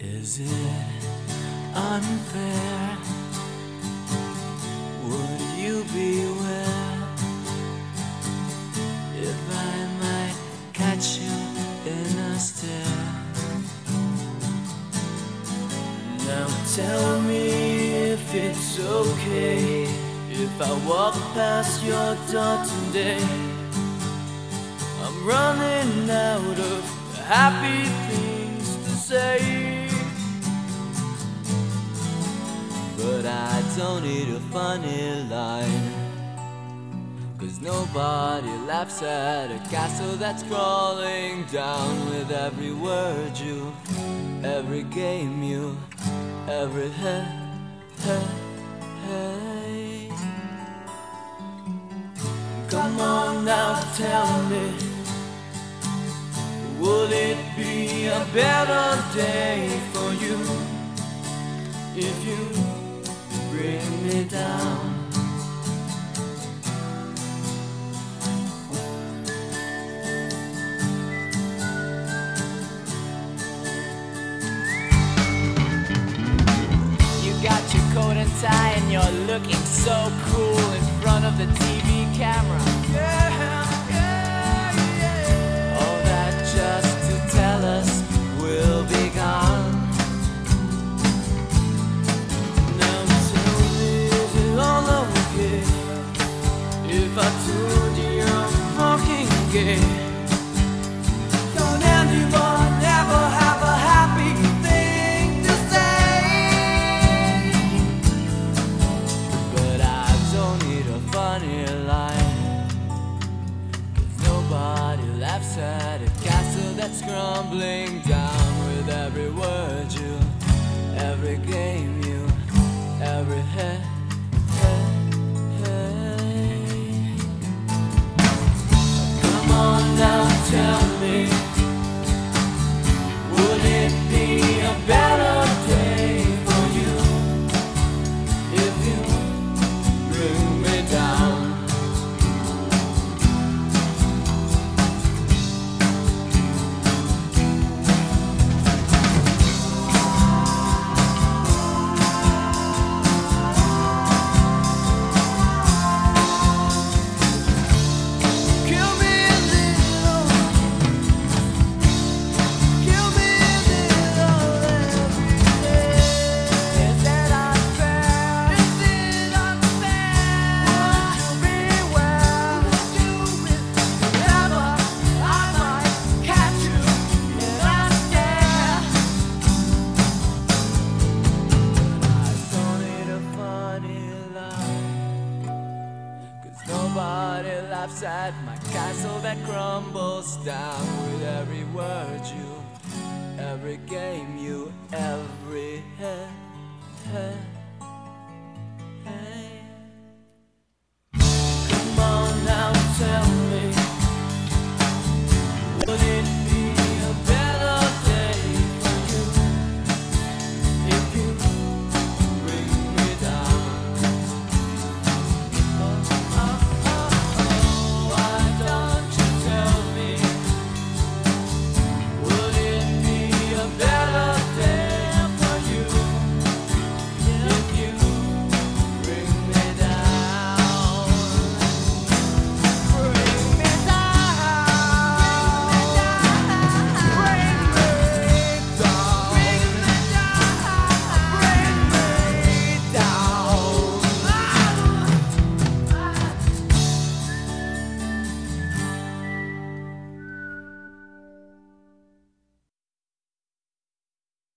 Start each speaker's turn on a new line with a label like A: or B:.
A: Is it unfair? Would you beware if I might catch you in a stare? Now tell me if it's okay if I walk past your door today. I'm running out of happy things to say. But I don't need a funny line. Cause nobody laughs at a castle that's crawling down with every word you, every game you, every hey, hey, hey. Come on now, tell me, would it be a better day for you if you bring me down? You got your coat and tie and you're looking so cool in front of the TV camera. All castle crumbling down with every word you, every game you, every hey. Come on now, tell me, would it be a better Cause laughs at my castle that crumbles down with every word you, every game you, every.